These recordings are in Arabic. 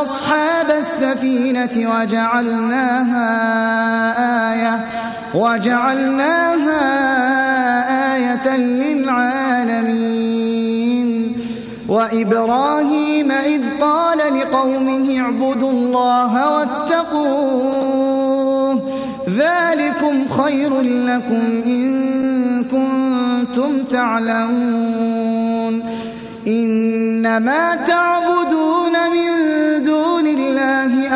وأصحاب السفينة وجعلناها آية وجعلناها آية للعالمين. وإبراهيم إذ قال لقومه اعبدوا الله واتقوه ذلكم خير لكم إن كنتم تعلمون. إنما تعبدون من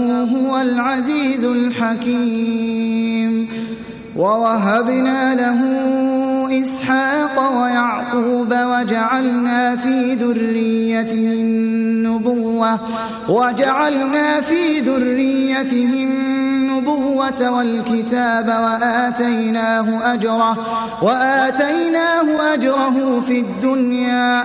إنه هو العزيز الحكيم. ووهبنا له إسحاق ويعقوب وجعلنا في ذريته النبوة وجعلنا في ذريته النبوة والكتاب وآتيناه أجره وآتيناه أجره في الدنيا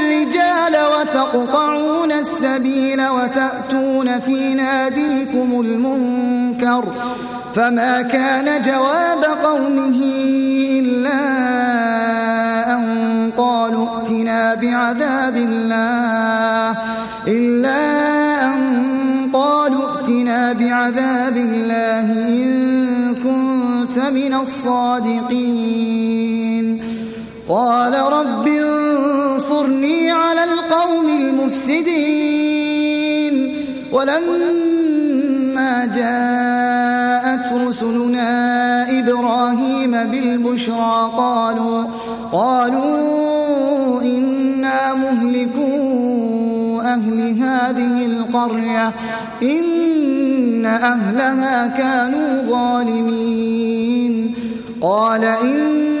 وتقطعون السبيل وتأتون في ناديكم المنكر فما كان جواب قومه إلا أن قالوا ائتنا بعذاب الله إلا أن قالوا ائتنا بعذاب الله إن كنت من الصادقين. قال رب انصرني على القوم المفسدين. ولما جاءت رسلنا إبراهيم بالبشرى قالوا قالوا إنا مهلكو أهل هذه القرية إن أهلها كانوا ظالمين. قال إن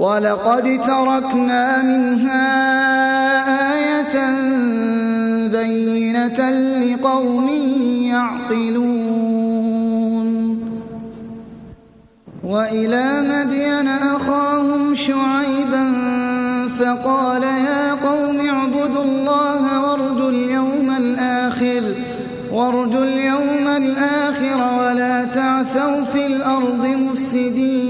ولقد تركنا منها آية بينة لقوم يعقلون. وإلى مدين أخاهم شعيبا فقال يا قوم اعبدوا الله وارجوا اليوم الآخر وارجوا اليوم الآخر ولا تعثوا في الأرض مفسدين.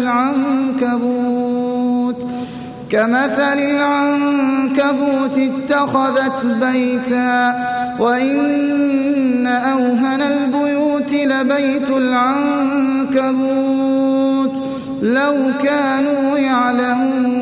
العنكبوت كمثل العنكبوت اتخذت بيتا وإن أوهن البيوت لبيت العنكبوت لو كانوا يعلمون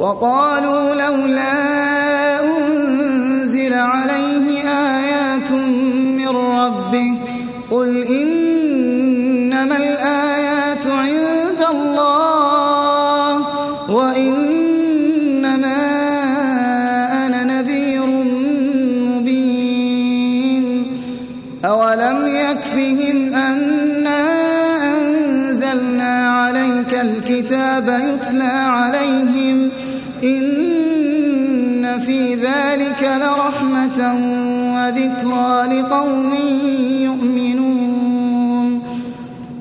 وقالوا لولا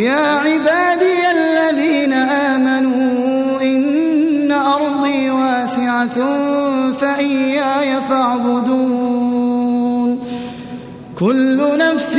يا عبادي الذين آمنوا إن أرضي واسعة فإياي فاعبدون. كل نفس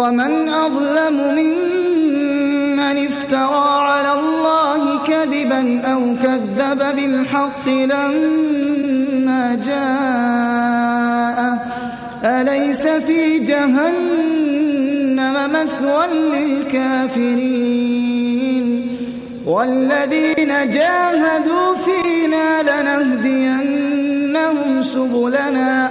ومن أظلم ممن افترى على الله كذبا أو كذب بالحق لما جاءه. أليس في جهنم مثوى للكافرين؟ والذين جاهدوا فينا لنهدينهم سبلنا.